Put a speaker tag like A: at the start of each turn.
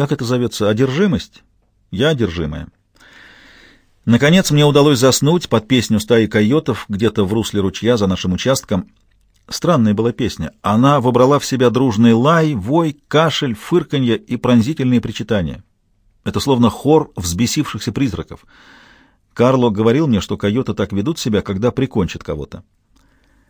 A: Как это зовется? Одержимость? Я одержимая. Наконец мне удалось заснуть под песню стаи койотов где-то в русле ручья за нашим участком. Странная была песня. Она вобрала в себя дружный лай, вой, кашель, фырканье и пронзительные причитания. Это словно хор взбесившихся призраков. Карло говорил мне, что койоты так ведут себя, когда прикончат кого-то.